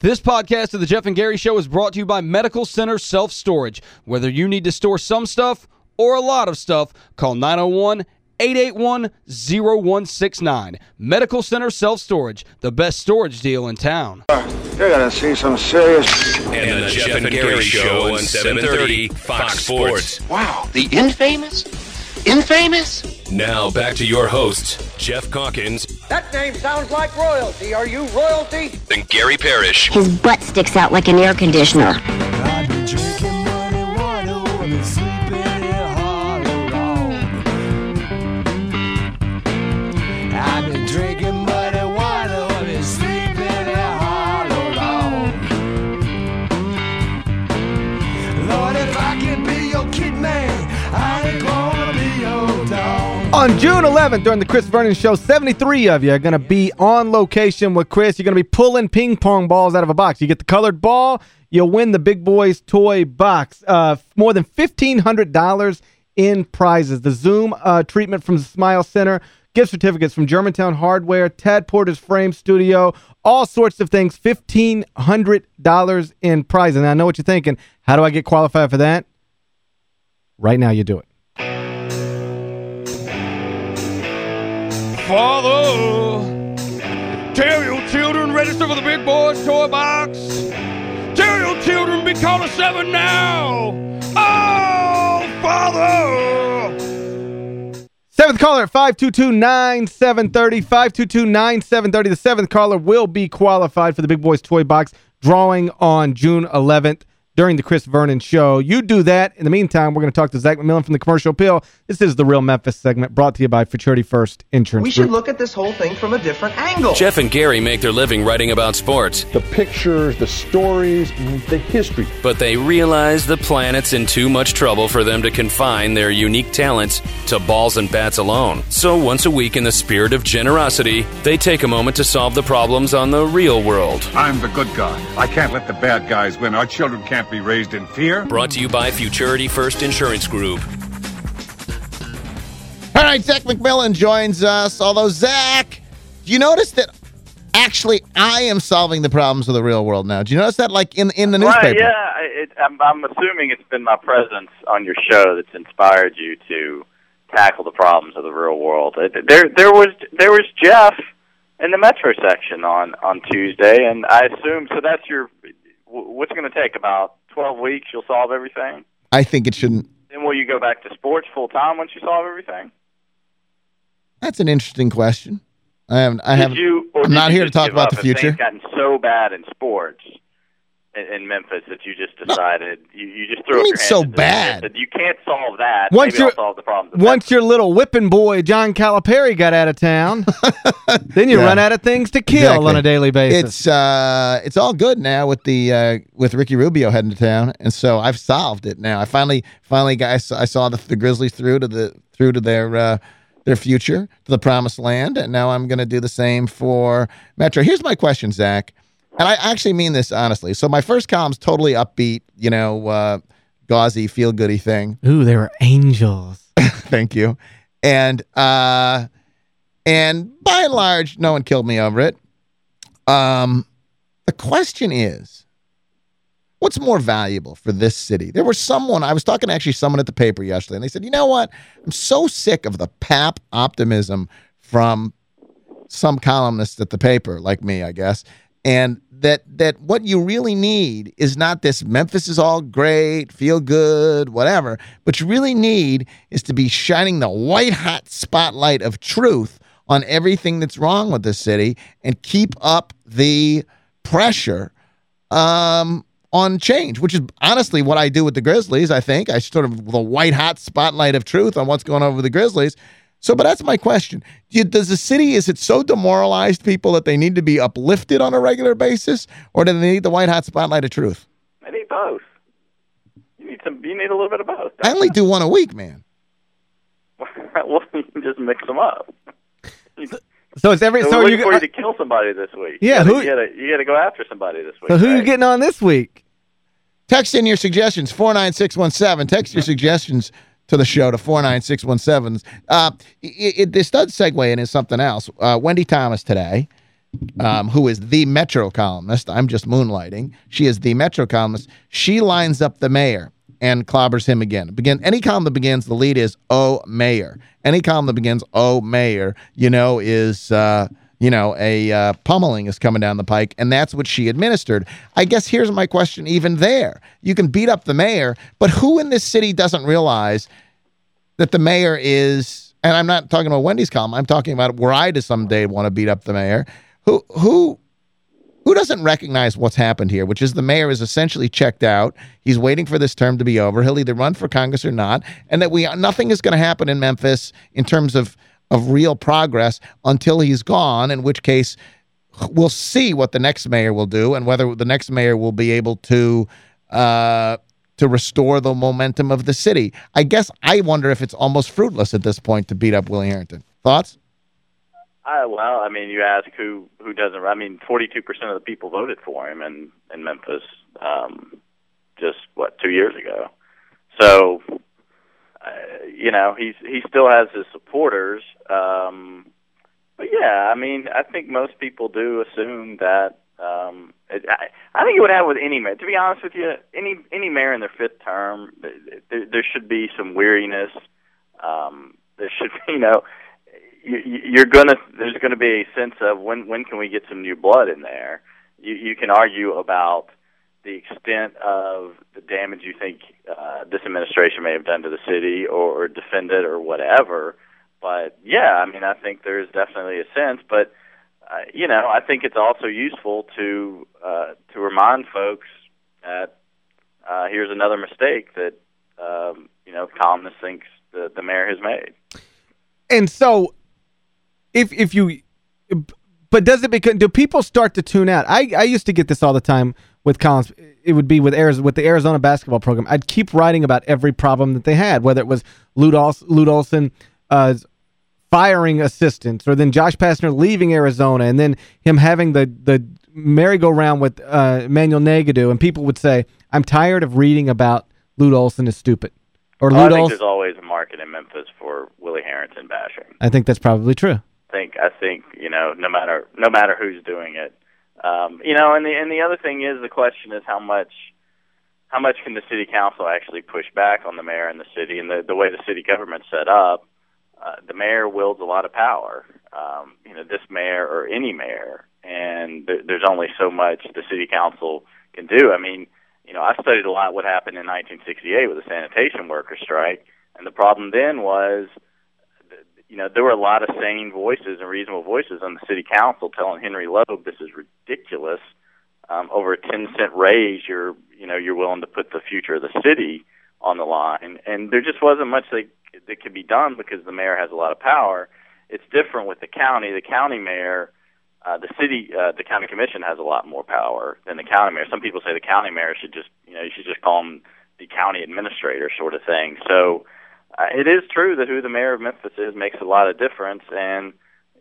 This podcast of the Geoff and Gary Show is brought to you by Medical Center Self-Storage. Whether you need to store some stuff or a lot of stuff, call 901-881-0169. Medical Center Self-Storage, the best storage deal in town. You're gonna see some serious. And the Geoff and Gary Show on 730 Fox Sports. Wow, the infamous? Infamous? Now back to your hosts, Geoff Calkins That name sounds like royalty. Are you royalty? and Gary Parrish. His butt sticks out like an air conditioner. On June 11th, during the Chris Vernon Show, 73 of you are going to be on location with Chris. You're going to be pulling ping pong balls out of a box. You get the colored ball, you'll win the Big Boys toy box. Uh, more than $1,500 in prizes. The Zoom uh, treatment from the Smile Center, gift certificates from Germantown Hardware, Tad Porter's Frame Studio, all sorts of things. $1,500 in prizes. And I know what you're thinking. How do I get qualified for that? Right now you do it. Father, tell your children register for the Big Boys Toy Box. Tell your children be calling seven now. Oh, Father! Seventh caller at 522-9730, 522-9730. The seventh caller will be qualified for the Big Boys Toy Box drawing on June 11th during the Chris Vernon Show. You do that. In the meantime, we're going to talk to Zach McMillin from the Commercial Appeal. This is the Real Memphis segment brought to you by Futurity First Insurance We should Group. look at this whole thing from a different angle. Jeff and Gary make their living writing about sports, The pictures, the stories, the history. but they realize the planet's in too much trouble for them to confine their unique talents to balls and bats alone. So once a week, in the spirit of generosity, they take a moment to solve the problems on the real world. I'm the good guy. I can't let the bad guys win. Our children can't be raised in fear. Brought to you by Futurity First Insurance Group. All right, Zach McMillin joins us. Although, Zach, do you notice that actually I am solving the problems of the real world now? Do you notice that, like, in, in the newspaper? Right, yeah, it, I'm, I'm assuming it's been my presence on your show that's inspired you to tackle the problems of the real world. There, there was, there was Geoff in the Metro section on on Tuesday, and I assume so. That's your. Wh- What's it going to take? About twelve weeks, you'll solve everything. I think it shouldn't. Then will you go back to sports full time once you solve everything? That's an interesting question. I haven't. I haven't. you, I'm not here to talk about the future. Things gotten so bad in sports in, in Memphis that you just decided you, you just threw What up do you your mean so bad? "Said, You can't solve that. Once Maybe you're- solve the problems. of Once your little whipping boy, John Calipari, got out of town, then you Yeah. run out of things to kill Exactly. on a daily basis. It's uh, it's all good now with the uh, with Ricky Rubio heading to town, and so I've solved it now. I finally finally got, I saw, I saw the, the Grizzlies through to the through to their uh, their future to the promised land, and now I'm going to do the same for Metro. Here's my question, Zach, and I actually mean this honestly. So my first column's totally upbeat, you know, uh, gauzy, feel goody thing. Ooh, they were angels. Thank you. And uh and by and large, no one killed me over it. Um the question is what's more valuable for this city? There was someone I was talking to actually someone at the paper yesterday, and they said, you know what? I'm so sick of the pap optimism from some columnists at the paper, like me, I guess. And that that what you really need is not this Memphis is all great, feel good, whatever. What you really need is to be shining the white hot spotlight of truth on everything that's wrong with the city and keep up the pressure um, on change, which is honestly what I do with the Grizzlies. I think I sort of the white hot spotlight of truth on what's going on with the Grizzlies. So, but that's my question. Does the city, is it so demoralized people that they need to be uplifted on a regular basis, or do they need the white hot spotlight of truth? I need both. You need some. You need a little bit of both. I only do one a week, man. well, you can just mix them up. So it's every So, so we're you for you to kill somebody this week. Yeah, you who- gotta, you gotta, you gotta go after somebody this week. so who you getting on this week? Text in your suggestions, 49617. Text your mm-hmm. suggestions to the show to 49617. Uh, it, it, this does segue into something else. Uh, Wendi Thomas today um, who is the Metro columnist. I'm just moonlighting. She is the Metro columnist. She lines up the mayor and clobbers him again. Begin any column that begins the lead is "Oh Mayor." Any column that begins "Oh Mayor," you know, is uh, you know a uh, pummeling is coming down the pike, and that's what she administered. I guess here's my question: even there, you can beat up the mayor, but who in this city doesn't realize that the mayor is? And I'm not talking about Wendi's column. I'm talking about where I to someday want to beat up the mayor. Who who who doesn't recognize what's happened here, which is the mayor is essentially checked out. He's waiting for this term to be over. He'll either run for Congress or not, and that we nothing is going to happen in Memphis in terms of of real progress until he's gone, in which case we'll see what the next mayor will do and whether the next mayor will be able to uh, to restore the momentum of the city. I guess I wonder if it's almost fruitless at this point to beat up Willie Herenton. Thoughts? Uh, well, I mean, you ask who who doesn't. I mean, forty-two percent of the people voted for him in in Memphis, um, just what two years ago. So, you know, he's he still has his supporters. Um, but yeah, I mean, I think most people do assume that. Um, it, I, I think it would happen with any mayor. To be honest with you, any any mayor in their fifth term, there, there should be some weariness. Um, there should, be, you know you, you're gonna there's gonna be a sense of when when can we get some new blood in there. You you can argue about the extent of the damage you think uh, this administration may have done to the city or, or defend it or whatever. But yeah, I mean, I think there's definitely a sense. But uh, you know, I think it's also useful to uh, to remind folks that uh, here's another mistake that um, you know columnist thinks the the mayor has made. And so if if you but does it become do people start to tune out? I I used to get this all the time with Collins. It would be with Arizona with the Arizona basketball program. I'd keep writing about every problem that they had, whether it was Lute Olson, Lute Olson uh, firing assistants, or then Josh Pastner leaving Arizona, and then him having the the merry-go-round with uh, Emmanuel Negedu, and people would say, "I'm tired of reading about Lute Olson is stupid." Or oh, I think there's always a market in Memphis for Willie Herenton bashing. I think that's probably true I think I think you know no matter no matter who's doing it, um, you know, and the and the other thing is the question is how much how much can the city council actually push back on the mayor and the city and the the way the city government's set up. Uh, the mayor wields a lot of power. Um, you know, this mayor or any mayor, and th- there's only so much the city council can do. I mean, you know, I studied a lot what happened in 1968 with the sanitation workers strike, and the problem then was you know, there were a lot of sane voices and reasonable voices on the city council telling Henry Loeb this is ridiculous. Um, over a ten cent raise, you're you know you're willing to put the future of the city on the line, and there just wasn't much that that could be done because the mayor has a lot of power. It's different with the county. The county mayor, uh, the city, uh, the county commission has a lot more power than the county mayor. Some people say the county mayor should just you know you should just call him the county administrator sort of thing. So it is true that who the mayor of Memphis is makes a lot of difference, and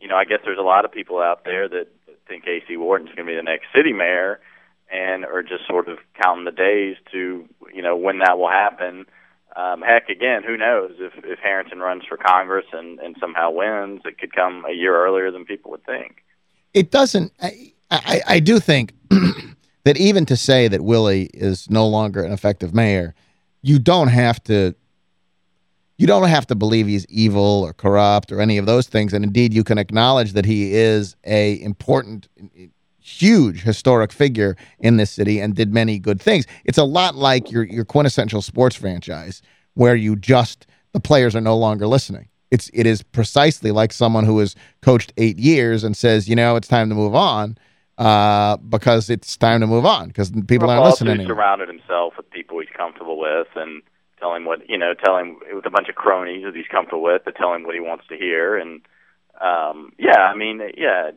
you know I guess there's a lot of people out there that think AC Wharton's going to be the next city mayor, and are just sort of counting the days to you know when that will happen. Um, heck, again, who knows if if Herenton runs for Congress and and somehow wins, it could come a year earlier than people would think. It doesn't. I I, I do think that even to say that Willie is no longer an effective mayor, you don't have to you don't have to believe he's evil or corrupt or any of those things. And indeed, you can acknowledge that he is a important, huge historic figure in this city and did many good things. It's a lot like your, your quintessential sports franchise where you just, the players are no longer listening. It's, it is precisely like someone who has coached eight years and says, you know, it's time to move on uh, because it's time to move on because people well, aren't listening He surrounded himself with people he's comfortable with and – tell him what you know, tell him with a bunch of cronies that he's comfortable with to tell him what he wants to hear. And um, yeah, I mean, yeah,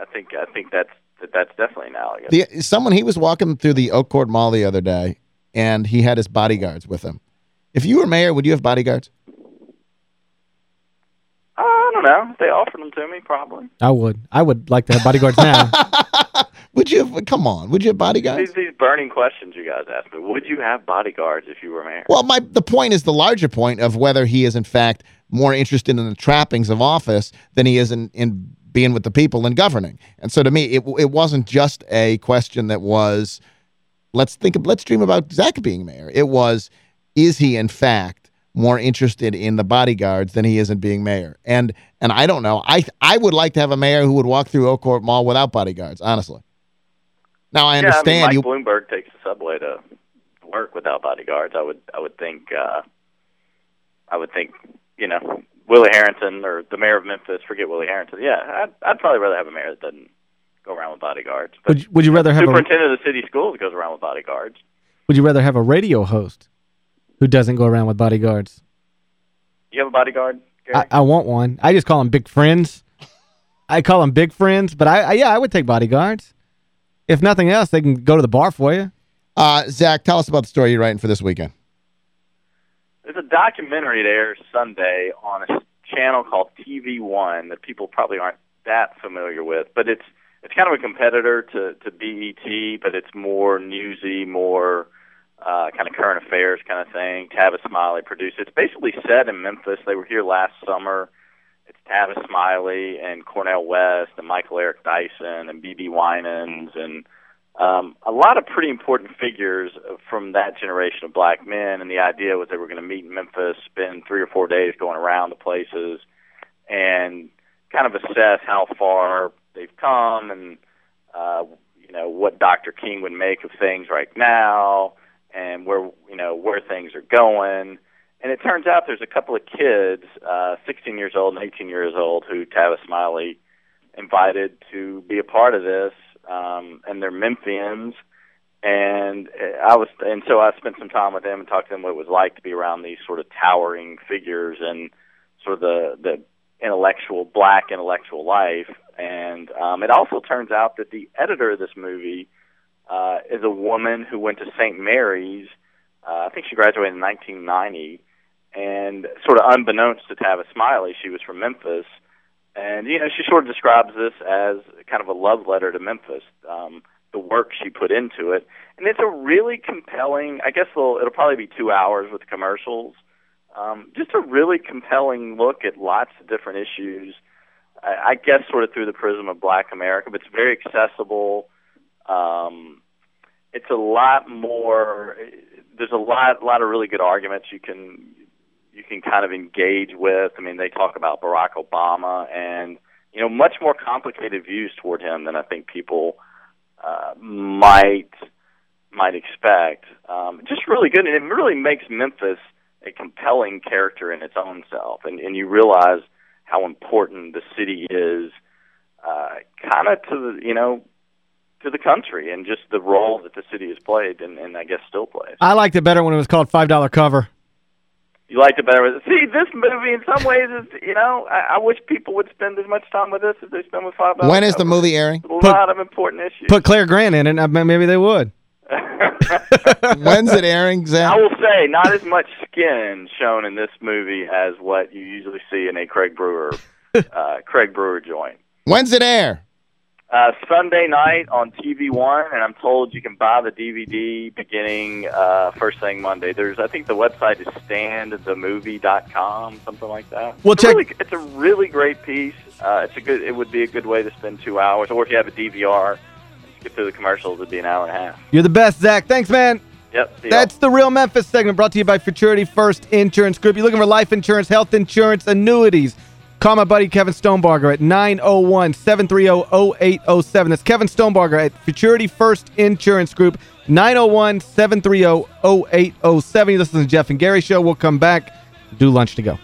I think I think that's that's definitely analogous. The, someone he was walking through the Oak Court Mall the other day, and he had his bodyguards with him. If you were mayor, would you have bodyguards? I don't know. If they offered them to me, probably. I would. I would like to have bodyguards now. Would you have, come on, would you have bodyguards? These, these burning questions you guys ask me. Would you have bodyguards if you were mayor? Well, my the point is the larger point of whether he is in fact more interested in the trappings of office than he is in, in being with the people and governing. And so to me, it it wasn't just a question that was, let's think, of, let's dream about Zach being mayor. It was, is he in fact more interested in the bodyguards than he is in being mayor? And and I don't know. I I would like to have a mayor who would walk through Oak Court Mall without bodyguards, honestly. Now I understand yeah, I mean, you. Mike Bloomberg takes the subway to work without bodyguards. I would I would think uh, I would think you know Willie Herenton or the mayor of Memphis. Forget Willie Herenton. Yeah, I'd, I'd probably rather have a mayor that doesn't go around with bodyguards. But Would you, would you rather have a superintendent of the city schools goes around with bodyguards. Would you rather have a radio host who doesn't go around with bodyguards? You have a bodyguard? I, I want one. I just call them big friends. I call them big friends, but I, I yeah, I would take bodyguards. If nothing else, they can go to the bar for you. Uh, Zach, tell us about the story you're writing for this weekend. There's a documentary that airs Sunday on a channel called TV One that people probably aren't that familiar with, but it's it's kind of a competitor to to BET, but it's more newsy, more uh, kind of current affairs kind of thing. Tavis Smiley produced it. It's basically set in Memphis. They were here last summer. Tavis Smiley and Cornel West and Michael Eric Dyson and BeBe Winans and um, a lot of pretty important figures from that generation of black men. And the idea was they were going to meet in Memphis, spend three or four days going around the places, and kind of assess how far they've come and uh, you know what Dr. King would make of things right now and where you know where things are going. And it turns out there's a couple of kids, uh, 16 years old and 18 years old, who Tavis Smiley invited to be a part of this, um, and they're Memphians. And I was, and so I spent some time with them and talked to them what it was like to be around these sort of towering figures and sort of the the intellectual black intellectual life. And um, it also turns out that the editor of this movie uh, is a woman who went to St. Mary's. Uh, I think she graduated in 1990, and sort of unbeknownst to Tavis Smiley, she was from Memphis. And you know, she sort of describes this as kind of a love letter to Memphis. Um, the work she put into it, and it's a really compelling. I guess it'll, it'll probably be two hours with commercials. Um, just a really compelling look at lots of different issues. I, I guess sort of through the prism of Black America, but it's very accessible. Um, it's a lot more. There's a lot, lot of really good arguments you can you can kind of engage with. I mean, they talk about Barack Obama and you know much more complicated views toward him than I think people uh, might might expect. Um, just really good, and it really makes Memphis a compelling character in its own self, and, and you realize how important the city is, uh, kind of to the you know to the country and just the role that the city has played and, and I guess still plays. I liked it better when it was called $5 cover. You liked it better. with See, this movie in some ways is, you know, I, I wish people would spend as much time with this as they spend with Five Dollars. When is the movie airing? A lot of important issues. Put Claire Grant in it, and maybe they would. When's it airing, Zach? I will say, not as much skin shown in this movie as what you usually see in a Craig Brewer, uh, Craig Brewer joint. When's it air? Uh, Sunday night on TV One, and I'm told you can buy the DVD beginning uh, first thing Monday. There's, I think the website is standthemovie.com, something like that. Well, it's check. A really, it's a really great piece. Uh, it's a good. It would be a good way to spend two hours, or if you have a DVR, get through the commercials. It'd be an hour and a half. You're the best, Zach. Thanks, man. Yep. That's the Real Memphis segment brought to you by Futurity First Insurance Group. You're looking for life insurance, health insurance, annuities. Call my buddy Kevin Stonebarger at 901-730-0807. That's Kevin Stonebarger at Futurity First Insurance Group, 901-730-0807. You listen to Geoff and Gary Show. We'll come back. Do lunch to go.